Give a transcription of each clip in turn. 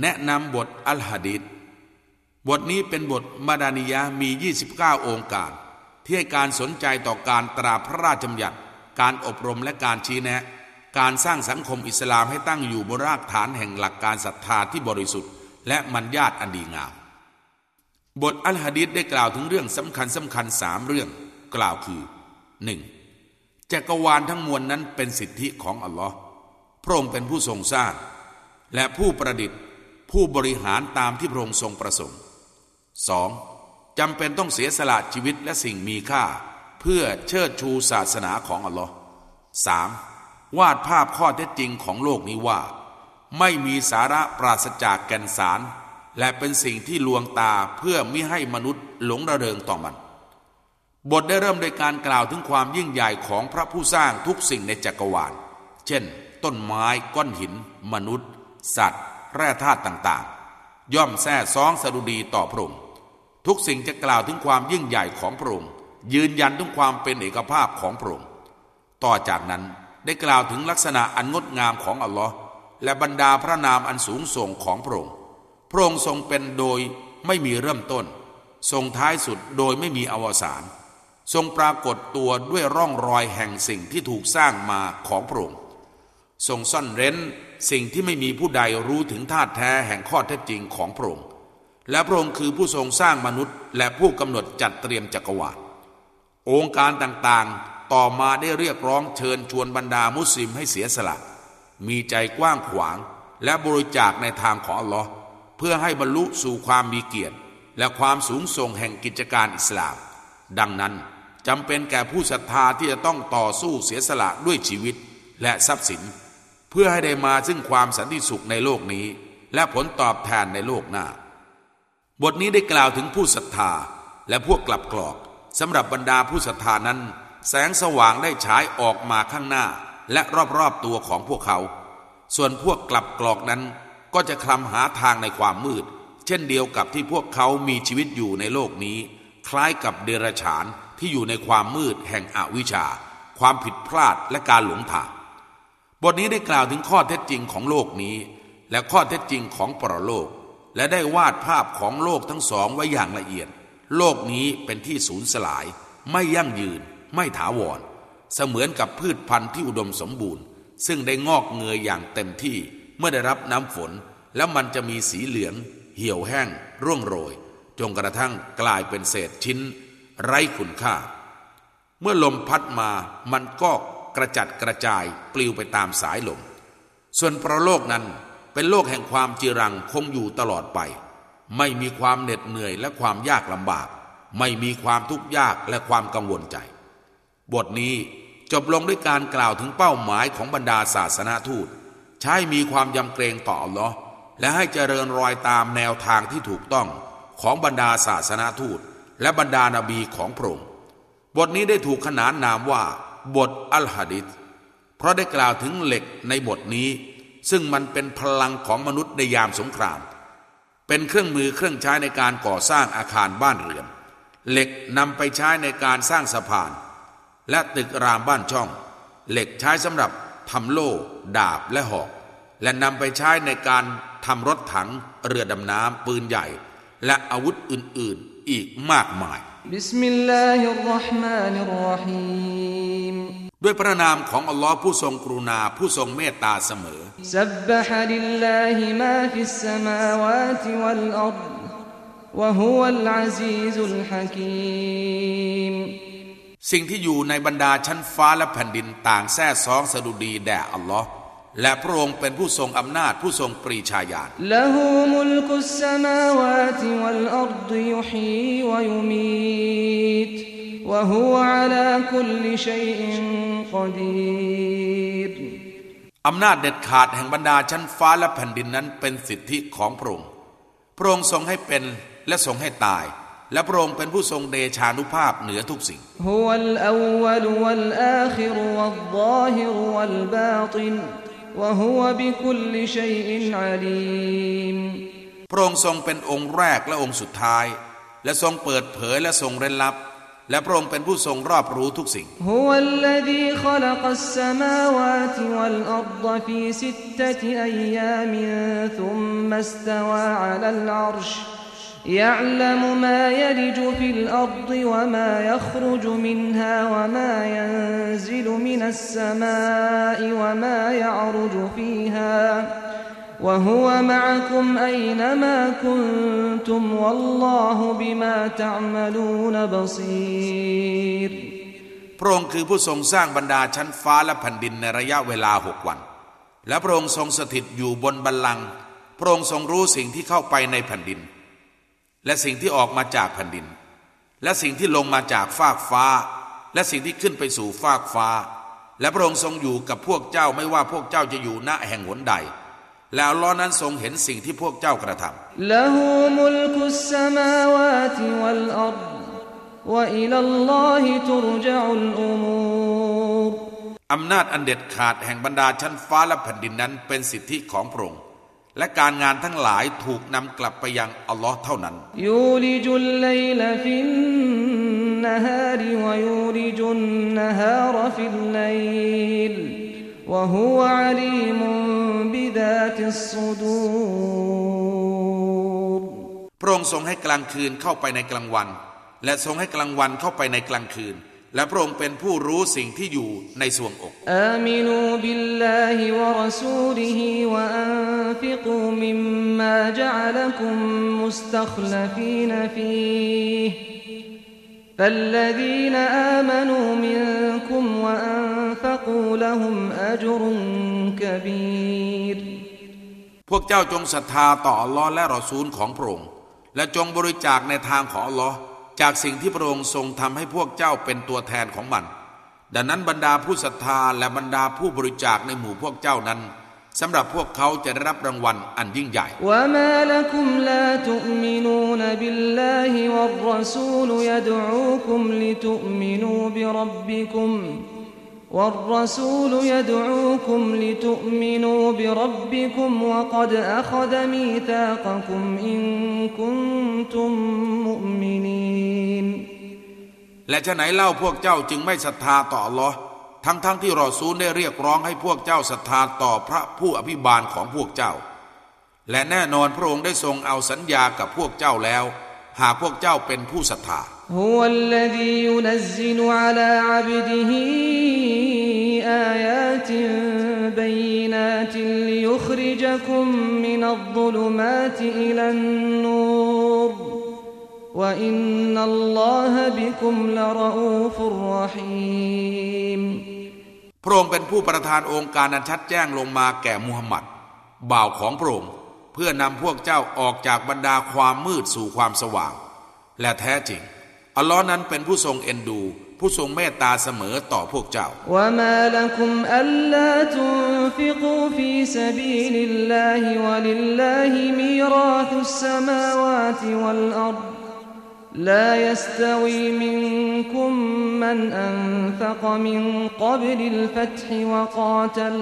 แนะนำบทอัลฮะดิษบทนี้เป็นบทมาดานิยะมี 29 องค์การ ที่ให้การสนใจต่อการตราพระราชบัญญัติ การอบรมและการชี้แนะ การสร้างสังคมอิสลามให้ตั้งอยู่บนรากฐานแห่งหลักการศรัทธาที่บริสุทธิ์ และมัญญาตอันดีงาม บทอัลฮะดิษได้กล่าวถึงเรื่องสำคัญสำคัญสามเรื่อง กล่าวคือ 1. จักรวาลทั้งมวลนั้นเป็นสิทธิของอัลลอฮ์พระองค์เป็นผู้ทรงสร้าง และผู้ประดิษฐ์ ผู้บริหารตามที่พระองค์ทรงประสงค์ 2. จำเป็นต้องเสียสละชีวิตและสิ่งมีค่า เพื่อเชิดชูศาสนาของอัลลอฮ์ 3. วาดภาพข้อเท็จจริงของโลกนี้ว่า ไม่มีสาระปราศจากแก่นสาร และเป็นสิ่งที่ลวงตาเพื่อมิให้มนุษย์หลงระเริงต่อมัน บทได้เริ่มโดยการกล่าวถึงความยิ่งใหญ่ของพระผู้สร้างทุกสิ่งในจักรวาล เช่น ต้นไม้ก้อนหิน มนุษย์ สัตว์ แร่ธาตุต่างๆ ย่อมแท้ซองสดุดีต่อพระองค์ทุกสิ่งจะกล่าวถึงความยิ่งใหญ่ของพระองค์ยืนยันถึงความเป็นเอกภาพของพระองค์ต่อจากนั้นได้กล่าวถึงลักษณะอันงดงามของอัลลอฮ์และบรรดาพระนามอันสูงส่งของพระองค์พระองค์ทรงเป็นโดยไม่มีเริ่มต้น ทรงท้ายสุดโดยไม่มีอวสานทรงปรากฏตัวด้วยร่องรอยแห่งสิ่งที่ถูกสร้างมาของพระองค์ ทรงซ่อนเร้นสิ่งที่ไม่มีผู้ใดรู้ถึงธาตุแท้แห่งข้อเท็จจริงของพระองค์ และพระองค์คือผู้ทรงสร้างมนุษย์ และผู้กำหนดจัดเตรียมจักรวาล องค์การต่างๆ ต่อมาได้เรียกร้องเชิญชวนบรรดามุสลิมให้เสียสละ มีใจกว้างขวาง และบริจาคในทางของอัลลอฮ์เพื่อให้บรรลุสู่ความมีเกียรติ และความสูงส่งแห่งกิจการอิสลาม ดังนั้นจำเป็นแก่ผู้ศรัทธาที่จะต้องต่อสู้เสียสละด้วยชีวิตและทรัพย์สิน พื่อให้ได้มาซึ่งความสันติสุขในโลกนี้ และผลตอบแทนในโลกหน้า บทนี้ได้กล่าวถึงผู้ศรัทธาและพวกกลับกรอกสำหรับบรรดาผู้ศรัทธานั้น แสงสว่างได้ฉายออกมาข้างหน้า และรอบๆตัวของพวกเขา ส่วนพวกกลับกรอกนั้น ก็จะคลำหาทางในความมืด เช่นเดียวกับที่พวกเขามีชีวิตอยู่ในโลกนี้ คล้ายกับเดรัจฉานที่อยู่ในความมืดแห่งอวิชชา ความผิดพลาดและการหลงทาง บทนี้ได้กล่าวถึงข้อเท็จจริงของโลกนี้ และข้อเท็จจริงของปรโลก และได้วาดภาพของโลกทั้งสองไว้อย่างละเอียด โลกนี้เป็นที่สูญสลาย ไม่ยั่งยืน ไม่ถาวร เสมือนกับพืชพันธุ์ที่อุดมสมบูรณ์ ซึ่งได้งอกเงยอย่างเต็มที่เมื่อได้รับน้ำฝน แล้วมันจะมีสีเหลือง เหี่ยวแห้ง ร่วงโรยจนกระทั่งกลายเป็นเศษชิ้น ไร้คุณค่า เมื่อลมพัดมามันก็ กระจัดกระจายปลิวไปตามสายลม ส่วนประโลกนั้นเป็นโลกแห่งความจีรังคงอยู่ตลอดไป ไม่มีความเหน็ดเหนื่อยและความยากลำบาก ไม่มีความทุกข์ยากและความกังวลใจ บทนี้จบลงด้วยการกล่าวถึงเป้าหมายของบรรดาศาสนาทูต ใช้มีความยำเกรงต่ออัลลอฮ์และให้เจริญรอยตามแนวทางที่ถูกต้องของบรรดาศาสนาทูต และบรรดานาบีของพระองค์บทนี้ได้ถูกขนานนามว่า บทอัลฮะดิษเพราะได้กล่าวถึงเหล็กในบทนี้ ซึ่งมันเป็นพลังของมนุษย์ในยามสงคราม เป็นเครื่องมือเครื่องใช้ในการก่อสร้างอาคารบ้านเรือน เหล็กนำไปใช้ในการสร้างสะพาน และตึกรามบ้านช่อง เหล็กใช้สำหรับทำโล่ ดาบและหอก และนำไปใช้ในการทำรถถัง เรือดำน้ำปืนใหญ่ และอาวุธอื่น ๆ อีกมากมายبسم الله الرحمن الرحيم ด้วยพระนามของอัลลอฮ์ผู้ทรงกรุณาผู้ทรงเมตตาเสมอسبح لله ما في السماوات والأرضวะฮุวัลอาซีซุลฮะกีมสิ่งที่อยู่ในบรรดาชั้นฟ้าและแผ่นดินต่างแท้ซองสดุดีแด่อัลลอฮ์และพระองค์เป็นผู้ทรงอำนาจผู้ทรงปรีชาญาณละหูมุลกุสสมาวาติวัลอัรฎยุฮีวะยุมีตวะฮุวะอะลาคุลชัยอิน กอดีรอำนาจเด็ดขาดแห่งบรรดาชั้นฟ้าและแผ่นดินนั้นเป็นสิทธิของพระองค์ พระองค์ทรงให้เป็นและทรงให้ตาย และพระองค์เป็นผู้ทรงเดชานุภาพเหนือทุกสิ่งฮุวัลอวัลวัลอาคิรวัลซาฮิรวัลบาตินพระองค์ทรงเป็นองค์แรกและองค์สุดท้าย และทรงเปิดเผยและทรงเร้นลับ และพระองค์เป็นผู้ทรงรอบรู้ทุกสิ่ง هو الذي خلق السماوات والأرض في ستة أيام ثم استوى على العرش يعلم ما يلج في الأرض وما يخرج منها وما ينزل من السماء وما يعرج فيها وهو معكم أينما كنتم والله بما تعملون بصير พระองค์คือผู้ทรงสร้างบรรดาชั้นฟ้าและแผ่นดินในระยะเวลาหกวัน และพระองค์ทรงสถิตอยู่บนบัลลังก์พระองค์ทรงรู้สิ่งที่เข้าไปในแผ่นดิน และสิ่งที่ออกมาจากแผ่นดิน และสิ่งที่ลงมาจากฟากฟ้า และสิ่งที่ขึ้นไปสู่ฟากฟ้า และพระองค์ทรงอยู่กับพวกเจ้าไม่ว่าพวกเจ้าจะอยู่ณแห่งหนใด แล้วลอนั้นทรงเห็นสิ่งที่พวกเจ้ากระทำอำนาจอันเด็ดขาดแห่งบรรดาชั้นฟ้าและแผ่นดินนั้นเป็นสิทธิของพระองค์และการงานทั้งหลายถูกนำกลับไปยังอัลลอฮ์เท่านั้น ยูระอาน بذات الصدور พระองค์ทรงให้กลางคืนเข้าไปในกลางวัน และทรงให้กลางวันเข้าไปในกลางคืน และพระองค์เป็นผู้รู้สิ่งที่อยู่ในสวงอก آمنوا بالله ورسوله وأنفقوا مما جعلكم مستخلفين فيه فالذين آمنوا منكم وأنفقوا لهم أجر كبير พ วกเจ้าจงศรัทธาต่ออัลลอฮ์และรอซูลของพระองค์ และจงบริจาคในทางของอัลลอฮ์จากสิ่งที่พระองค์ทรงทำให้พวกเจ้าเป็นตัวแทนของมัน ดังนั้นบรรดาผู้ศรัทธาและบรรดาผู้บริจาคในหมู่พวกเจ้านั้นสำหรับพวกเขาจะได้รับรางวัลอันยิ่งใหญ่ والرسول يدعوكم لتؤمنوا بربكم وقد أخذ ميثاقكم إن كنتم مؤمنين และจะไหนเล่าพวกเจ้าจึงไม่ศรัทธาต่ออัลลอฮ์ทั้งๆทที่รอซูลได้เรียกร้องให้พวกเจ้าศรัทธาต่อพระผู้อภิบาลของพวกเจ้า และแน่นอนพระองค์ได้ทรงเอาสัญญากับพวกเจ้าแล้ว หากพวกเจ้าเป็นผู้ศรัทธา هو الذي ينزل على عبده آيات بينات ليخرجكم من الظلمات إلى النور وإن الله بكم لرؤوف رحيم พระองค์เป็นผู้ประทานองค์การอันชัดแจ้งลงมาแก่มูฮัมหมัด บ่าวของพระองค์เพื่อนำพวกเจ้าออกจากบรรดาความมืดสู่ความสว่าง และแท้จริง อัลลอฮ์นั้นเป็นผู้ทรงเอ็นดู ผู้ทรงเมตตาเสมอต่อพวกเจ้า وما لكم ألا تنفقوا في سبيل الله ولله ميراث السماوات والأرض لا يستوي منكم من أنفق من قبل الفتح وقاتل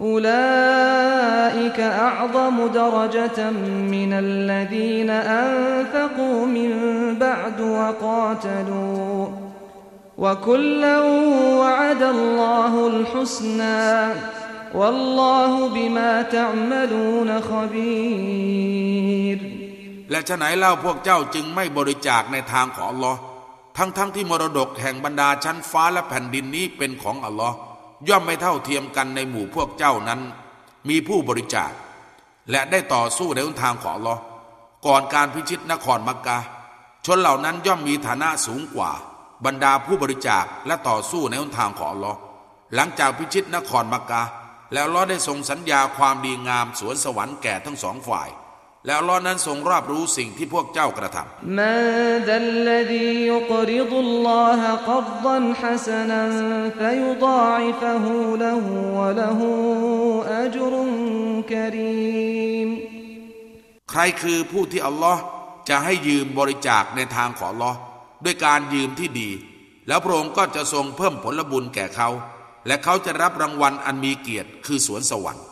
أولئك أعظم درجة من الذين أنفقوا من بعد وقاتلوا وكلا وعد الله الحسنى والله بما تعملون خبير และฉะไหนเล่าพวกเจ้าจึงไม่บริจาคในทางของอัลลอฮ์ทั้งๆทที่มรดกแห่งบรรดาชั้นฟ้าและแผ่นดินนี้เป็นของอัลลอฮ์ ย่อมไม่เท่าเทียมกันในหมู่พวกเจ้านั้น มีผู้บริจาค และได้ต่อสู้ในหนทางของอัลลอฮ์ก่อนการพิชิตนครมักกะ ชนเหล่านั้นย่อมมีฐานะสูงกว่า บรรดาผู้บริจาคและต่อสู้ในหนทางของอัลลอฮ์หลังจากพิชิตนครมักกะ แล้วอัลลอฮ์ได้ทรงสัญญาความดีงามสวนสวรรค์แก่ทั้งสองฝ่าย แล้วล้อนั้นทรงรอบรู้สิ่งที่พวกเจ้ากระทำมาดัลลดียุกริดุลลอฮะกัดดันฮัสนันฟยุดาอิฟะฮูละฮูวะละฮูอัจรุนกรีมใครคือผู้ที่อัลลอฮ์จะให้ยืมบริจาคในทางของอัลลอฮ์ด้วยการยืมที่ดี แล้วพระองค์ก็จะทรงเพิ่มผลบุญแก่เขา และเขาจะรับรางวัลอันมีเกียรติคือสวนสวรรค์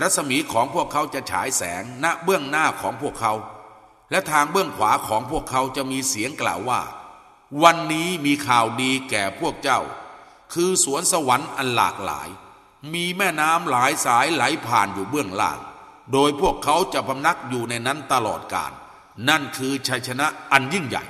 รัศมีของพวกเขาจะฉายแสงณเบื้องหน้าของพวกเขา และทางเบื้องขวาของพวกเขาจะมีเสียงกล่าวว่า วันนี้มีข่าวดีแก่พวกเจ้า คือสวนสวรรค์อันหลากหลาย มีแม่น้ำหลายสายไหลผ่านอยู่เบื้องล่าง โดยพวกเขาจะพำนักอยู่ในนั้นตลอดกาลนั่นคือชัยชนะอันยิ่งใหญ่